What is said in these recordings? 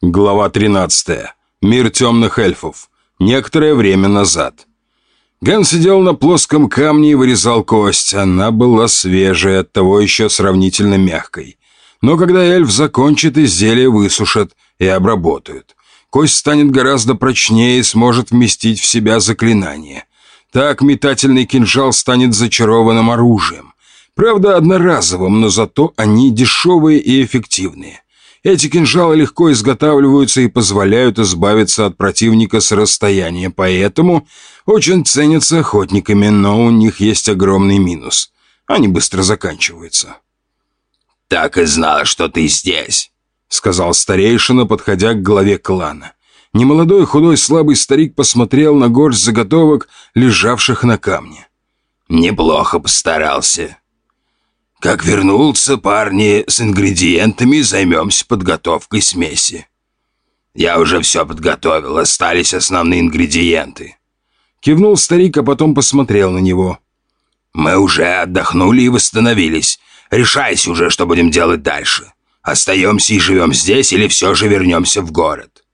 Глава 13. Мир темных эльфов. Некоторое время назад. Ген сидел на плоском камне и вырезал кость. Она была свежая, оттого еще сравнительно мягкой. Но когда эльф закончит, изделие высушат и обработают. Кость станет гораздо прочнее и сможет вместить в себя заклинание. Так метательный кинжал станет зачарованным оружием. Правда, одноразовым, но зато они дешевые и эффективные. Эти кинжалы легко изготавливаются и позволяют избавиться от противника с расстояния, поэтому очень ценятся охотниками, но у них есть огромный минус. Они быстро заканчиваются. «Так и знал, что ты здесь», — сказал старейшина, подходя к главе клана. Немолодой, худой, слабый старик посмотрел на горсть заготовок, лежавших на камне. «Неплохо постарался. Как вернулся, парни, с ингредиентами займемся подготовкой смеси. Я уже все подготовил, остались основные ингредиенты. Кивнул старик, а потом посмотрел на него. Мы уже отдохнули и восстановились. Решайся уже, что будем делать дальше. Остаемся и живем здесь или все же вернемся в город?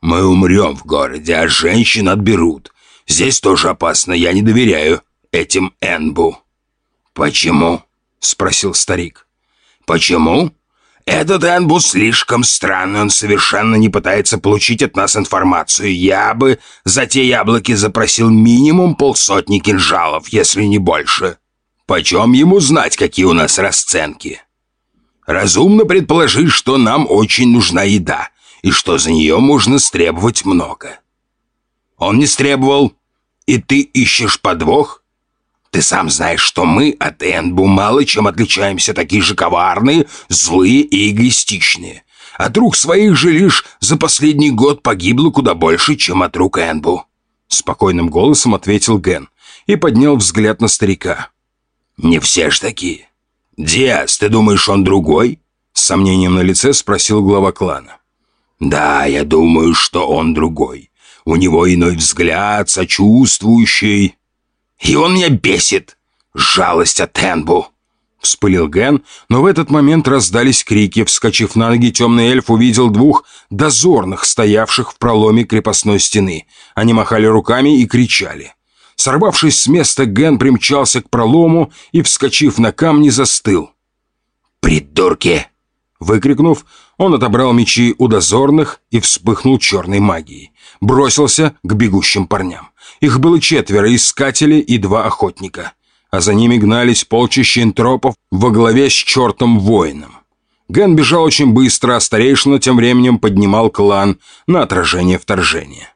Мы умрем в городе, а женщин отберут. Здесь тоже опасно, я не доверяю этим Энбу. Почему? — спросил старик. «Почему?» «Этот Энбус слишком странный, он совершенно не пытается получить от нас информацию. Я бы за те яблоки запросил минимум полсотни кинжалов, если не больше. Почем ему знать, какие у нас расценки?» «Разумно предположить, что нам очень нужна еда, и что за нее можно стребовать много». «Он не стребовал, и ты ищешь подвох?» Ты сам знаешь, что мы от Энбу мало чем отличаемся, такие же коварные, злые и эгоистичные. От рук своих же лишь за последний год погибло куда больше, чем от рук Энбу». Спокойным голосом ответил Ген и поднял взгляд на старика. «Не все ж такие. Диас, ты думаешь, он другой?» С сомнением на лице спросил глава клана. «Да, я думаю, что он другой. У него иной взгляд, сочувствующий, и он меня бесит. Жалость от Энбу. Вспылил Ген, но в этот момент раздались крики. Вскочив на ноги, темный эльф увидел двух дозорных, стоявших в проломе крепостной стены. Они махали руками и кричали. Сорвавшись с места, Ген примчался к пролому и, вскочив на камни, застыл. «Придурки!» Выкрикнув, он отобрал мечи у дозорных и вспыхнул черной магией. Бросился к бегущим парням. Их было четверо, искатели и два охотника. А за ними гнались полчища энтропов во главе с чертом-воином. Ген бежал очень быстро, а старейшина тем временем поднимал клан на отражение вторжения.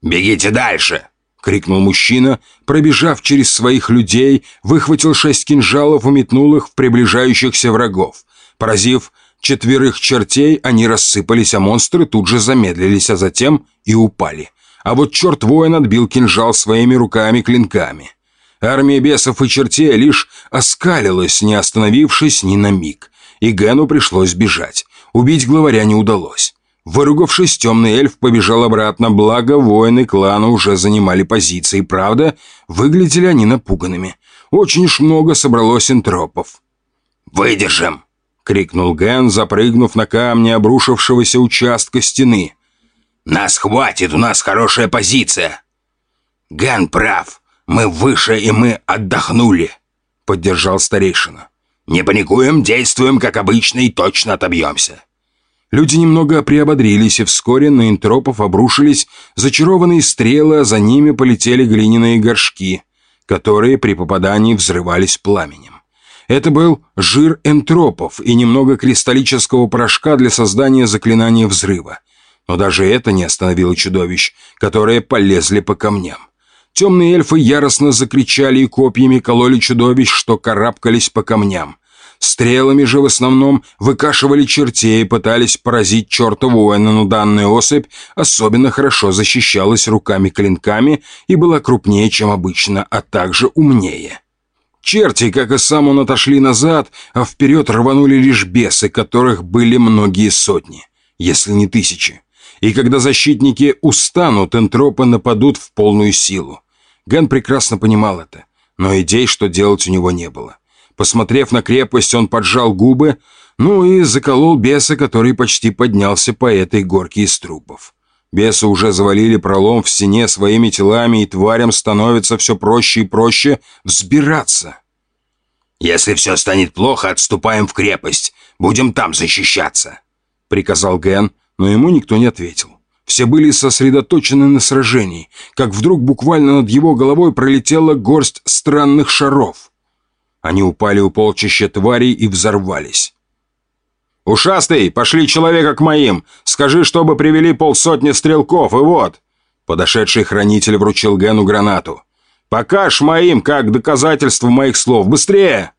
«Бегите дальше!» — крикнул мужчина, пробежав через своих людей, выхватил шесть кинжалов и метнул их в приближающихся врагов. Поразив четверых чертей, они рассыпались, а монстры тут же замедлились, а затем и упали — а вот черт-воин отбил кинжал своими руками-клинками. Армия бесов и чертей лишь оскалилась, не остановившись ни на миг. И Гену пришлось бежать. Убить главаря не удалось. Выругавшись, темный эльф побежал обратно, благо воины клана уже занимали позиции. Правда, выглядели они напуганными. Очень уж много собралось энтропов. «Выдержим!» — крикнул Ген, запрыгнув на камни обрушившегося участка стены. Нас хватит, у нас хорошая позиция. Ген прав. Мы выше, и мы отдохнули, поддержал старейшина. Не паникуем, действуем, как обычно, и точно отобьемся. Люди немного приободрились, и вскоре на интропов обрушились зачарованные стрелы, а за ними полетели глиняные горшки, которые при попадании взрывались пламенем. Это был жир энтропов и немного кристаллического порошка для создания заклинания взрыва. Но даже это не остановило чудовищ, которые полезли по камням. Темные эльфы яростно закричали и копьями кололи чудовищ, что карабкались по камням. Стрелами же в основном выкашивали чертей и пытались поразить черта воина, но данная особь особенно хорошо защищалась руками-клинками и была крупнее, чем обычно, а также умнее. Черти, как и сам он, отошли назад, а вперед рванули лишь бесы, которых были многие сотни, если не тысячи. И когда защитники устанут, энтропы нападут в полную силу. Ген прекрасно понимал это, но идей, что делать у него не было. Посмотрев на крепость, он поджал губы, Ну и заколол беса, который почти поднялся по этой горке из трупов. Бесы уже завалили пролом в стене своими телами, и тварям становится все проще и проще взбираться. «Если все станет плохо, отступаем в крепость. Будем там защищаться», — приказал Ген, но ему никто не ответил. Все были сосредоточены на сражении, как вдруг буквально над его головой пролетела горсть странных шаров. Они упали у полчища тварей и взорвались. «Ушастый, пошли человека к моим! Скажи, чтобы привели полсотни стрелков, и вот!» Подошедший хранитель вручил Гену гранату. «Покажь моим, как доказательство моих слов! Быстрее!»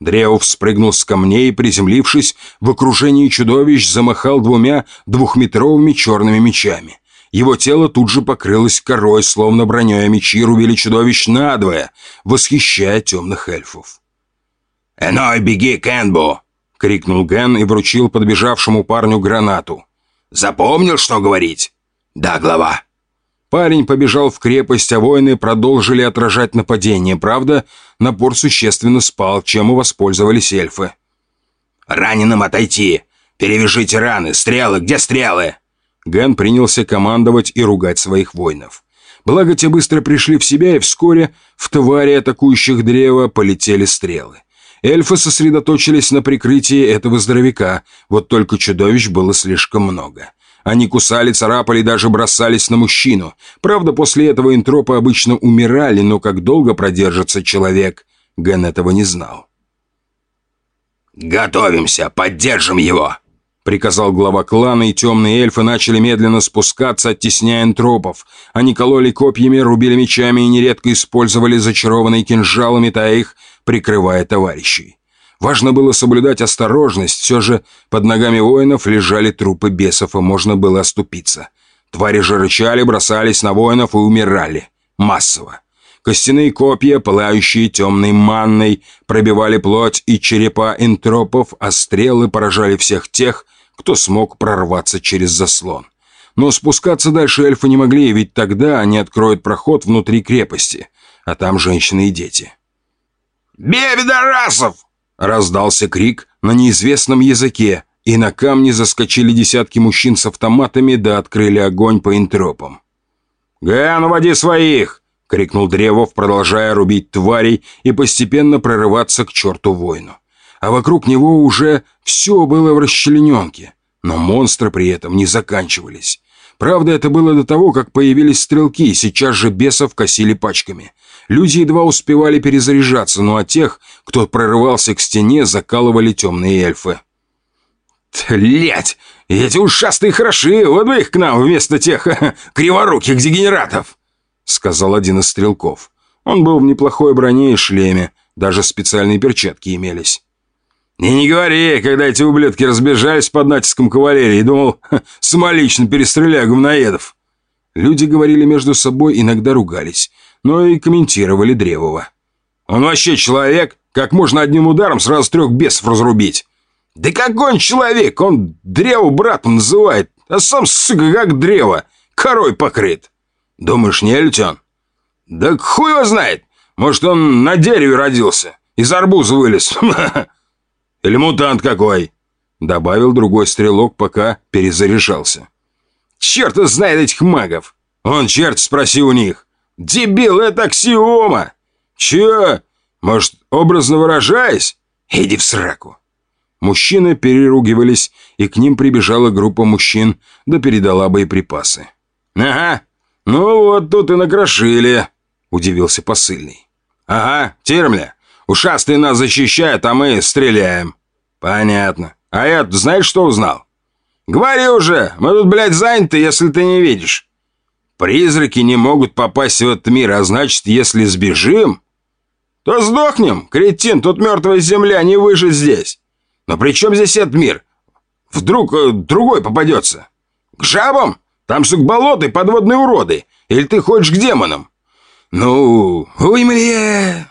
Дреов спрыгнул с камней и, приземлившись, в окружении чудовищ замахал двумя двухметровыми черными мечами. Его тело тут же покрылось корой, словно броней, мечи рубили чудовищ надвое, восхищая темных эльфов. «Эной, беги, Кенбо!» — крикнул Ген и вручил подбежавшему парню гранату. «Запомнил, что говорить?» «Да, глава». Парень побежал в крепость, а воины продолжили отражать нападение. Правда, напор существенно спал, чем и воспользовались эльфы. «Раненым отойти! Перевяжите раны! Стрелы! Где стрелы?» Ген принялся командовать и ругать своих воинов. Благо, те быстро пришли в себя, и вскоре в твари атакующих древа полетели стрелы. Эльфы сосредоточились на прикрытии этого здоровяка, вот только чудовищ было слишком много. Они кусали, царапали, даже бросались на мужчину. Правда, после этого интропы обычно умирали, но как долго продержится человек, Ген этого не знал. «Готовимся, поддержим его!» Приказал глава клана, и темные эльфы начали медленно спускаться, оттесняя энтропов. Они кололи копьями, рубили мечами и нередко использовали зачарованные кинжалы, метая их прикрывая товарищей. Важно было соблюдать осторожность, все же под ногами воинов лежали трупы бесов, и можно было оступиться. Твари же рычали, бросались на воинов и умирали. Массово. Костяные копья, пылающие темной манной, пробивали плоть и черепа энтропов, а стрелы поражали всех тех, кто смог прорваться через заслон. Но спускаться дальше эльфы не могли, ведь тогда они откроют проход внутри крепости, а там женщины и дети. «Бей, пидорасов!» Раздался крик на неизвестном языке, и на камни заскочили десятки мужчин с автоматами да открыли огонь по интропам. «Ген, уводи своих!» — крикнул Древов, продолжая рубить тварей и постепенно прорываться к черту воину. А вокруг него уже все было в расчлененке, но монстры при этом не заканчивались. Правда, это было до того, как появились стрелки, и сейчас же бесов косили пачками. Люди едва успевали перезаряжаться, ну, от тех, кто прорывался к стене, закалывали темные эльфы. «Тлять! Эти ушастые хороши! Вот бы их к нам вместо тех криворуких дегенератов!» Сказал один из стрелков. Он был в неплохой броне и шлеме, даже специальные перчатки имелись. «И не говори, когда эти ублюдки разбежались под натиском кавалерии, думал, самолично перестреляю говноедов!» Люди говорили между собой, иногда ругались но и комментировали Древова. «Он вообще человек? Как можно одним ударом сразу трех бесов разрубить?» «Да какой он человек? Он древо братом называет, а сам, сука, как древо, корой покрыт. Думаешь, не летен?» «Да хуй его знает. Может, он на дереве родился, из арбуза вылез. Или мутант какой?» Добавил другой стрелок, пока перезаряжался. «Черт знает этих магов! Он, черт, спроси у них!» Дебил, это аксиома! Че? Может, образно выражаясь? Иди в сраку!» Мужчины переругивались, и к ним прибежала группа мужчин, да передала боеприпасы. «Ага, ну вот тут и накрошили», — удивился посыльный. «Ага, термля, ушастые нас защищают, а мы стреляем». «Понятно. А я знаешь, что узнал?» «Говори уже, мы тут, блядь, заняты, если ты не видишь». Призраки не могут попасть в этот мир, а значит, если сбежим, то сдохнем. Кретин, тут мертвая земля, не выжить здесь. Но при чем здесь этот мир? Вдруг э, другой попадется? К жабам? Там сук болоты, подводные уроды. Или ты ходишь к демонам? Ну, мне...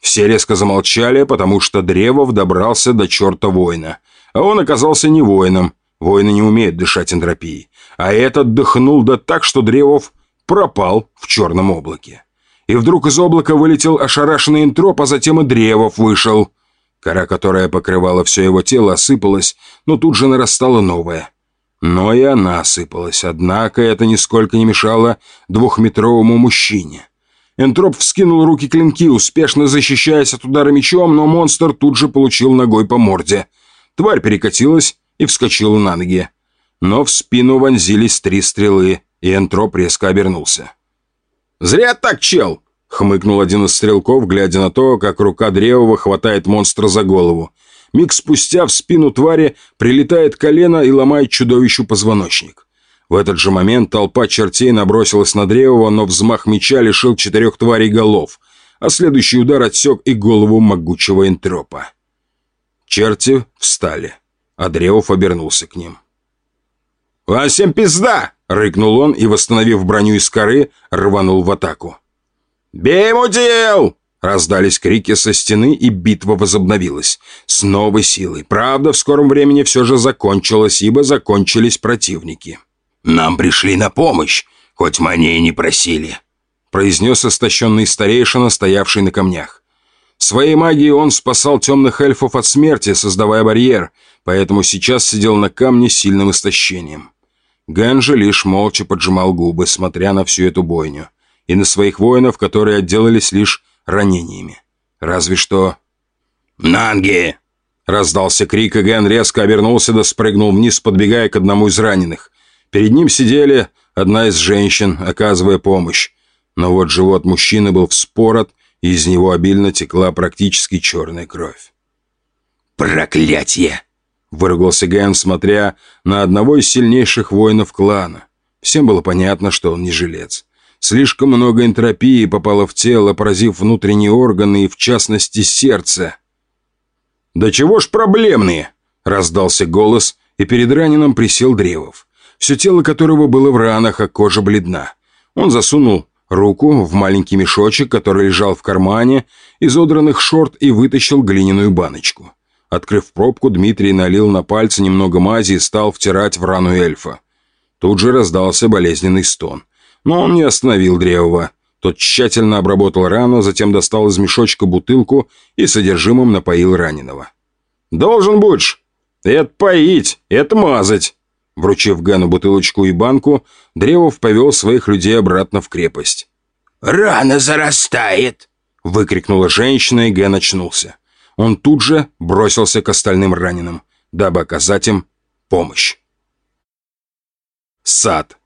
Все резко замолчали, потому что Древов добрался до черта воина. А он оказался не воином. Воины не умеют дышать энтропией а этот дыхнул да так, что Древов пропал в черном облаке. И вдруг из облака вылетел ошарашенный интроп, а затем и Древов вышел. Кора, которая покрывала все его тело, осыпалась, но тут же нарастала новая. Но и она осыпалась, однако это нисколько не мешало двухметровому мужчине. Энтроп вскинул руки клинки, успешно защищаясь от удара мечом, но монстр тут же получил ногой по морде. Тварь перекатилась и вскочила на ноги. Но в спину вонзились три стрелы, и Энтроп резко обернулся. «Зря так, чел!» — хмыкнул один из стрелков, глядя на то, как рука Древова хватает монстра за голову. Миг спустя в спину твари прилетает колено и ломает чудовищу позвоночник. В этот же момент толпа чертей набросилась на Древова, но взмах меча лишил четырех тварей голов, а следующий удар отсек и голову могучего энтропа. Черти встали, а Древов обернулся к ним. «Вам всем пизда!» — рыкнул он и, восстановив броню из коры, рванул в атаку. «Бей ему дел!» Раздались крики со стены, и битва возобновилась. С новой силой. Правда, в скором времени все же закончилась, ибо закончились противники. «Нам пришли на помощь, хоть мы о ней не просили», произнес истощенный старейшина, стоявший на камнях. Своей магией он спасал темных эльфов от смерти, создавая барьер, поэтому сейчас сидел на камне с сильным истощением. Гэнджи лишь молча поджимал губы, смотря на всю эту бойню и на своих воинов, которые отделались лишь ранениями. Разве что... «Нанги!» Раздался крик, и Ген резко обернулся да спрыгнул вниз, подбегая к одному из раненых. Перед ним сидели одна из женщин, оказывая помощь. Но вот живот мужчины был вспорот, и из него обильно текла практически черная кровь. «Проклятье!» — выругался Ген, смотря на одного из сильнейших воинов клана. Всем было понятно, что он не жилец. Слишком много энтропии попало в тело, поразив внутренние органы и, в частности, сердце. «Да чего ж проблемные?» – раздался голос, и перед раненым присел Древов. Все тело которого было в ранах, а кожа бледна. Он засунул руку в маленький мешочек, который лежал в кармане, изодранных шорт и вытащил глиняную баночку. Открыв пробку, Дмитрий налил на пальцы немного мази и стал втирать в рану эльфа. Тут же раздался болезненный стон. Но он не остановил Древова. Тот тщательно обработал рану, затем достал из мешочка бутылку и содержимым напоил раненого. «Должен будешь. Это поить, это мазать». Вручив Гану бутылочку и банку, Древов повел своих людей обратно в крепость. «Рана зарастает!» — выкрикнула женщина, и Ген очнулся. Он тут же бросился к остальным раненым, дабы оказать им помощь. Сад.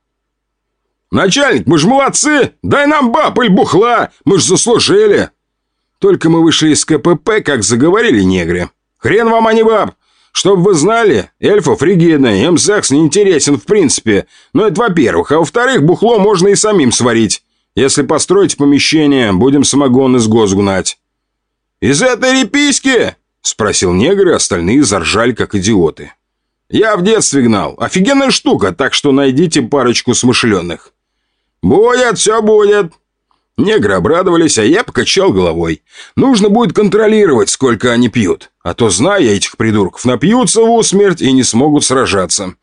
«Начальник, мы ж молодцы! Дай нам баб или бухла! Мы ж заслужили!» Только мы вышли из КПП, как заговорили негры. «Хрен вам, а не баб! Чтоб вы знали, эльфов ригидно, им секс не интересен в принципе. Но это во-первых. А во-вторых, бухло можно и самим сварить. Если построить помещение, будем самогон из гос гнать». «Из этой реписки?» – спросил негр, и остальные заржали, как идиоты. «Я в детстве гнал. Офигенная штука, так что найдите парочку смышленных». «Будет, все будет!» Негры обрадовались, а я покачал головой. «Нужно будет контролировать, сколько они пьют. А то, зная этих придурков, напьются в усмерть и не смогут сражаться.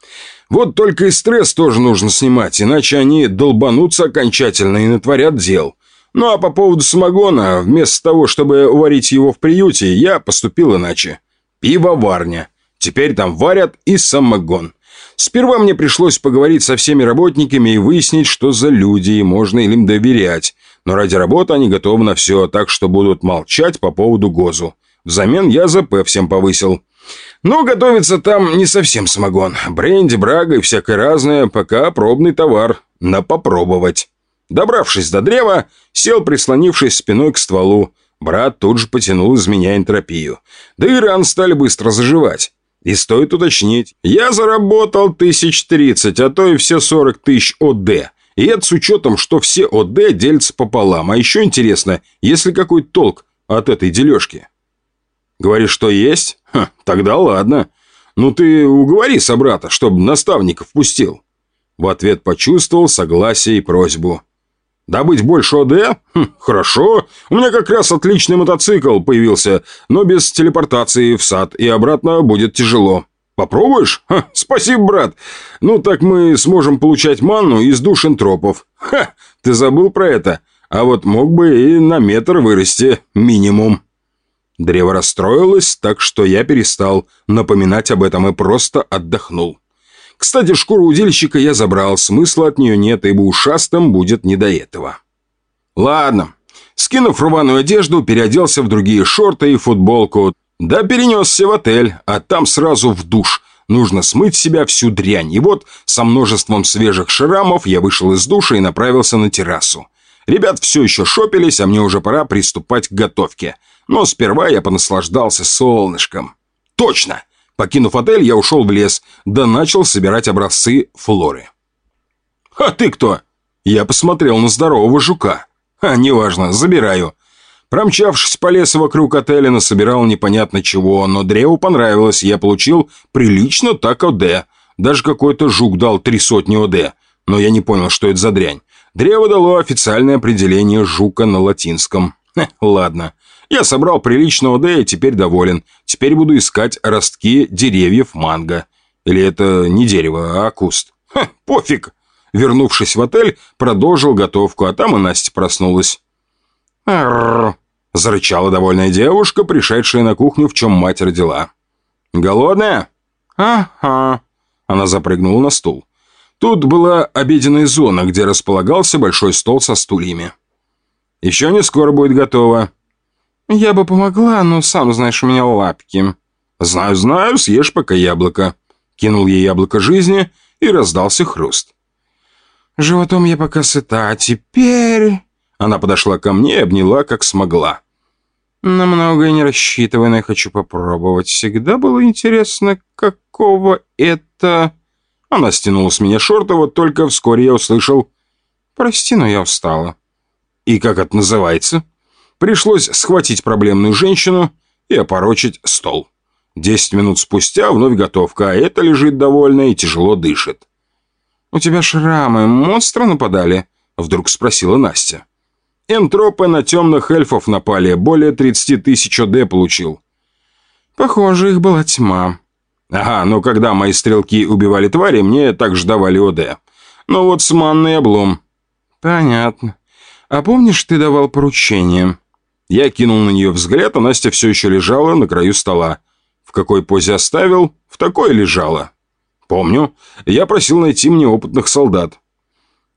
Вот только и стресс тоже нужно снимать, иначе они долбанутся окончательно и натворят дел. Ну а по поводу самогона, вместо того, чтобы варить его в приюте, я поступил иначе. Пивоварня. Теперь там варят и самогон. Сперва мне пришлось поговорить со всеми работниками и выяснить, что за люди и можно ли им доверять. Но ради работы они готовы на все, так что будут молчать по поводу ГОЗу. Взамен я ЗП всем повысил. Но готовится там не совсем самогон. Бренди, брага и всякое разное, пока пробный товар. На попробовать. Добравшись до древа, сел, прислонившись спиной к стволу. Брат тут же потянул из меня энтропию. Да ран стали быстро заживать. И стоит уточнить, я заработал тысяч тридцать, а то и все сорок тысяч ОД. И это с учетом, что все ОД делятся пополам. А еще интересно, есть ли какой толк от этой дележки? Говоришь, что есть? Ха, тогда ладно. Ну ты уговори собрата, чтобы наставников пустил. В ответ почувствовал согласие и просьбу. Добыть больше ОД? Хм, хорошо. У меня как раз отличный мотоцикл появился, но без телепортации в сад, и обратно будет тяжело. Попробуешь? Ха, спасибо, брат. Ну, так мы сможем получать манну из душ энтропов. Ха, ты забыл про это? А вот мог бы и на метр вырасти, минимум. Древо расстроилось, так что я перестал напоминать об этом и просто отдохнул. Кстати, шкуру удильщика я забрал, смысла от нее нет, ибо ушастым будет не до этого. Ладно. Скинув рваную одежду, переоделся в другие шорты и футболку. Да перенесся в отель, а там сразу в душ. Нужно смыть с себя всю дрянь. И вот со множеством свежих шрамов я вышел из душа и направился на террасу. Ребят все еще шопились, а мне уже пора приступать к готовке. Но сперва я понаслаждался солнышком. Точно! Покинув отель, я ушел в лес, да начал собирать образцы флоры. «А ты кто?» Я посмотрел на здорового жука. «А, неважно, забираю». Промчавшись по лесу вокруг отеля, насобирал непонятно чего, но древу понравилось, я получил прилично так ОД. Даже какой-то жук дал три сотни ОД, но я не понял, что это за дрянь. Древо дало официальное определение жука на латинском. Хе, ладно. Я собрал приличного ОД и теперь доволен. Теперь буду искать ростки деревьев манго. Или это не дерево, а куст. Ха, пофиг. Вернувшись в отель, продолжил готовку, а там и Настя проснулась. «Арррр!» – зарычала довольная девушка, пришедшая на кухню, в чем мать родила. «Голодная?» «Ага». Она запрыгнула на стул. Тут была обеденная зона, где располагался большой стол со стульями. «Еще не скоро будет готово», «Я бы помогла, но сам знаешь, у меня лапки». «Знаю, знаю, съешь пока яблоко». Кинул ей яблоко жизни и раздался хруст. «Животом я пока сыта, а теперь...» Она подошла ко мне и обняла, как смогла. «На многое не рассчитывай, но я хочу попробовать. Всегда было интересно, какого это...» Она стянула с меня шорты, вот только вскоре я услышал... «Прости, но я устала». «И как это называется?» Пришлось схватить проблемную женщину и опорочить стол. Десять минут спустя вновь готовка, а это лежит довольно и тяжело дышит. «У тебя шрамы, монстры нападали?» Вдруг спросила Настя. Энтропы на темных эльфов напали, более 30 тысяч ОД получил. Похоже, их была тьма. Ага, но когда мои стрелки убивали твари, мне также давали ОД. Но вот с манной облом. Понятно. А помнишь, ты давал поручение? Я кинул на нее взгляд, а Настя все еще лежала на краю стола. В какой позе оставил, в такой лежала. Помню. Я просил найти мне опытных солдат.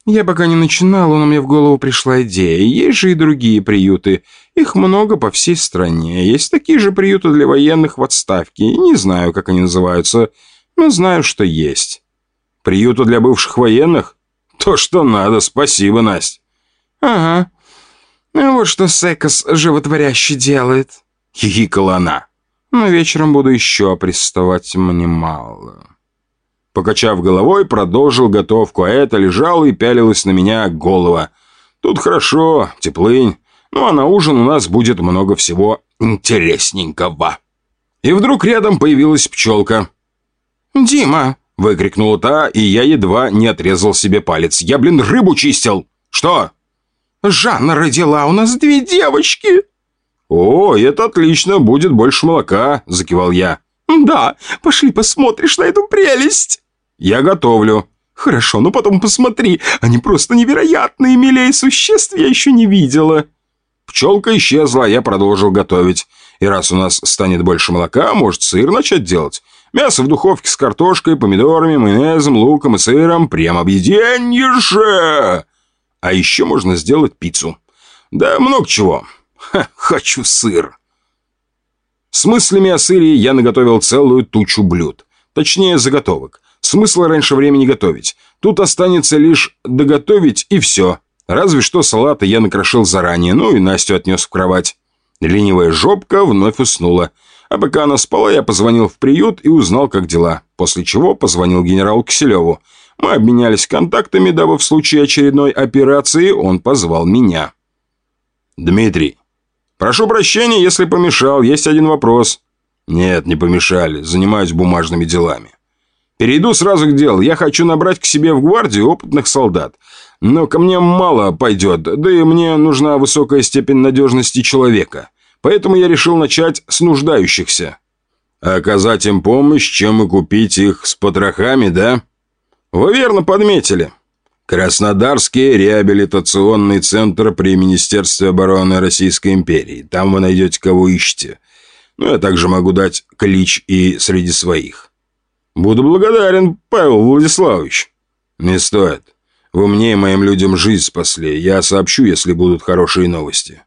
Я пока не начинала, но мне в голову пришла идея. Есть же и другие приюты. Их много по всей стране. Есть такие же приюты для военных в отставке. Не знаю, как они называются, но знаю, что есть. Приюты для бывших военных? То, что надо. Спасибо, Настя. Ага. «Ну вот что Секас животворяще делает», — хихикала она. «Но вечером буду еще приставать мне мало». Покачав головой, продолжил готовку, а это лежало и пялилось на меня голова. «Тут хорошо, теплынь, ну а на ужин у нас будет много всего интересненького». И вдруг рядом появилась пчелка. «Дима!» — выкрикнула та, и я едва не отрезал себе палец. «Я, блин, рыбу чистил!» «Что?» Жанна родила у нас две девочки!» «О, это отлично, будет больше молока», – закивал я. «Да, пошли посмотришь на эту прелесть». «Я готовлю». «Хорошо, но потом посмотри, они просто невероятные, милее существ я еще не видела». Пчелка исчезла, я продолжил готовить. И раз у нас станет больше молока, может сыр начать делать. Мясо в духовке с картошкой, помидорами, майонезом, луком и сыром. Прям объеденье же! А еще можно сделать пиццу. Да много чего. Ха, хочу сыр. С мыслями о сыре я наготовил целую тучу блюд. Точнее, заготовок. Смысла раньше времени готовить. Тут останется лишь доготовить и все. Разве что салаты я накрошил заранее, ну и Настю отнес в кровать. Ленивая жопка вновь уснула. А пока она спала, я позвонил в приют и узнал, как дела. После чего позвонил генералу Киселеву. Мы обменялись контактами, дабы в случае очередной операции он позвал меня. «Дмитрий, прошу прощения, если помешал. Есть один вопрос». «Нет, не помешали. Занимаюсь бумажными делами». «Перейду сразу к делу. Я хочу набрать к себе в гвардию опытных солдат. Но ко мне мало пойдет, да и мне нужна высокая степень надежности человека. Поэтому я решил начать с нуждающихся». «Оказать им помощь, чем и купить их с потрохами, да?» Вы верно подметили. Краснодарский реабилитационный центр при Министерстве обороны Российской империи. Там вы найдете, кого ищете. но я также могу дать клич и среди своих. Буду благодарен, Павел Владиславович. Не стоит. Вы мне и моим людям жизнь спасли. Я сообщу, если будут хорошие новости.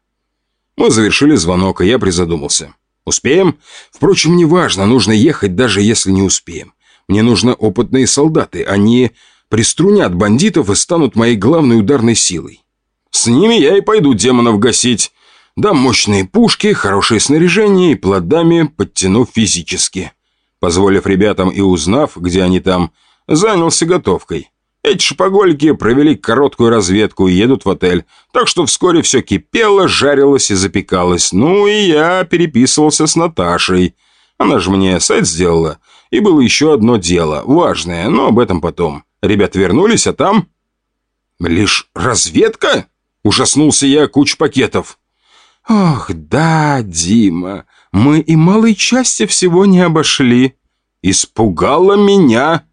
Мы завершили звонок, и я призадумался. Успеем? Впрочем, неважно, нужно ехать, даже если не успеем. Мне нужны опытные солдаты. Они приструнят бандитов и станут моей главной ударной силой. С ними я и пойду демонов гасить. Дам мощные пушки, хорошее снаряжение и плодами подтяну физически. Позволив ребятам и узнав, где они там, занялся готовкой. Эти шопоголики провели короткую разведку и едут в отель, так что вскоре все кипело, жарилось и запекалось. Ну и я переписывался с Наташей. Она же мне сайт сделала. И было еще одно дело, важное, но об этом потом. Ребят вернулись, а там... Лишь разведка? Ужаснулся я куч пакетов. «Ох, да, Дима, мы и малой части всего не обошли». Испугала меня.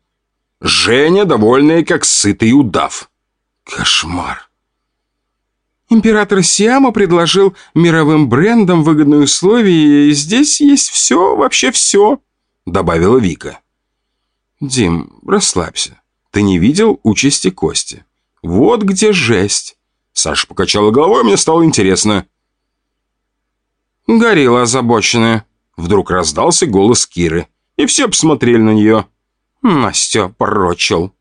Женя, довольная, как сытый удав. Кошмар. Император Сиама предложил мировым брендам выгодные условия, и здесь есть все, вообще все, добавила Вика. Дим, расслабься. Ты не видел участи Кости. Вот где жесть. Саша покачала головой, мне стало интересно. Горилла озабоченная. Вдруг раздался голос Киры, и все посмотрели на нее. Настя порочил.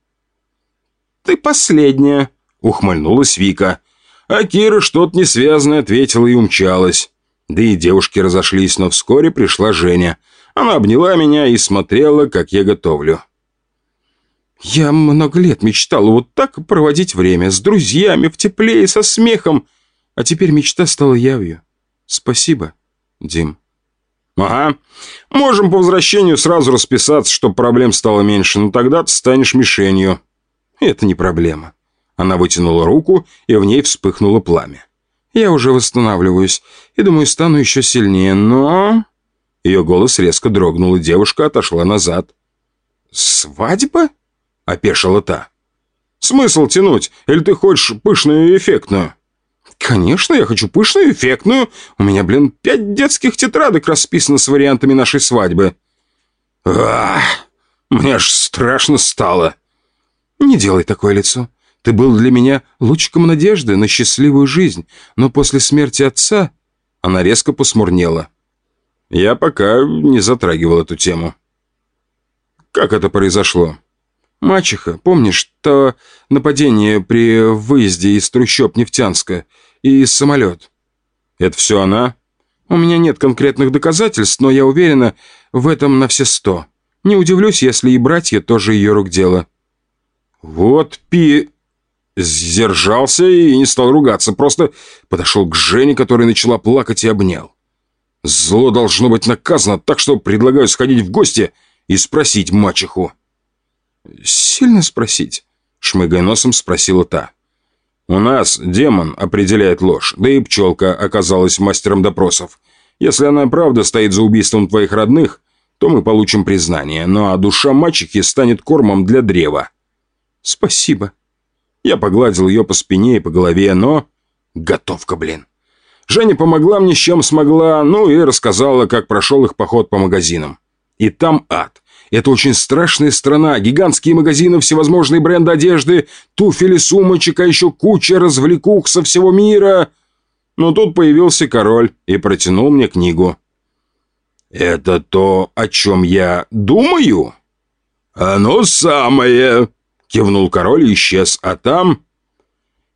«Ты последняя», — ухмыльнулась Вика. А Кира что-то несвязное ответила и умчалась. Да и девушки разошлись, но вскоре пришла Женя. Она обняла меня и смотрела, как я готовлю. «Я много лет мечтала вот так проводить время, с друзьями, в тепле и со смехом, а теперь мечта стала явью. Спасибо, Дим». «Ага. Можем по возвращению сразу расписаться, чтобы проблем стало меньше, но тогда ты станешь мишенью». «Это не проблема». Она вытянула руку, и в ней вспыхнуло пламя. «Я уже восстанавливаюсь, и думаю, стану еще сильнее, но...» Ее голос резко дрогнул, и девушка отошла назад. «Свадьба?» — опешила та. «Смысл тянуть? Или ты хочешь пышную и эффектную?» «Конечно, я хочу пышную, эффектную. У меня, блин, пять детских тетрадок расписано с вариантами нашей свадьбы». «Ах, мне аж страшно стало». «Не делай такое лицо. Ты был для меня лучиком надежды на счастливую жизнь, но после смерти отца...» Она резко посмурнела. Я пока не затрагивал эту тему. «Как это произошло?» «Мачеха, помнишь, то нападение при выезде из трущоб Нефтянска и самолет?» «Это все она?» «У меня нет конкретных доказательств, но я уверена в этом на все сто. Не удивлюсь, если и братья тоже ее рук дело». «Вот пи...» Сдержался и не стал ругаться, просто подошел к Жене, которая начала плакать и обнял. «Зло должно быть наказано, так что предлагаю сходить в гости и спросить мачеху». «Сильно спросить?» — шмыгая носом спросила та. «У нас демон определяет ложь, да и пчелка оказалась мастером допросов. Если она правда стоит за убийством твоих родных, то мы получим признание, ну а душа мачехи станет кормом для древа». «Спасибо». Я погладил ее по спине и по голове, но... Готовка, блин. Женя помогла мне с чем смогла, ну и рассказала, как прошел их поход по магазинам. И там ад. Это очень страшная страна, гигантские магазины, всевозможные бренды одежды, туфели, сумочек, а еще куча развлекух со всего мира. Но тут появился король и протянул мне книгу. «Это то, о чем я думаю?» «Оно самое!» — кивнул король и исчез, а там...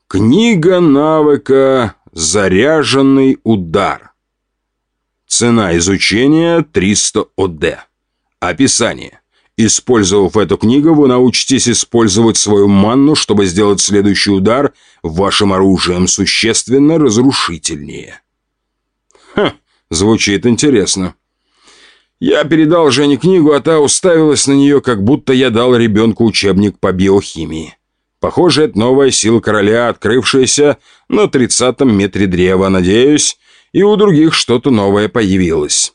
«Книга навыка «Заряженный удар». Цена изучения 300 ОД. Описание. Использовав эту книгу, вы научитесь использовать свою манну, чтобы сделать следующий удар вашим оружием существенно разрушительнее. Ха, звучит интересно. Я передал Жене книгу, а та уставилась на нее, как будто я дал ребенку учебник по биохимии. Похоже, это новая сила короля, открывшаяся на тридцатом метре древа. Надеюсь, и у других что-то новое появилось.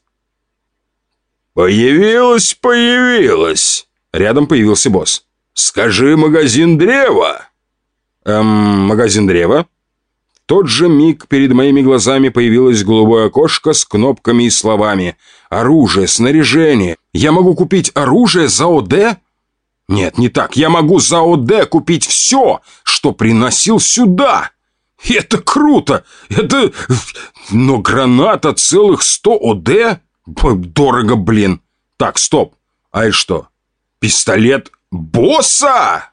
«Появилась, появилась!» Рядом появился босс. «Скажи магазин древа!» «Эм, магазин древа?» тот же миг перед моими глазами появилось голубое окошко с кнопками и словами «Оружие, снаряжение. Я могу купить оружие за ОД?» Нет, не так. Я могу за ОД купить все, что приносил сюда. Это круто. Это... Но граната целых 100 ОД? Дорого, блин. Так, стоп. А это что? Пистолет босса?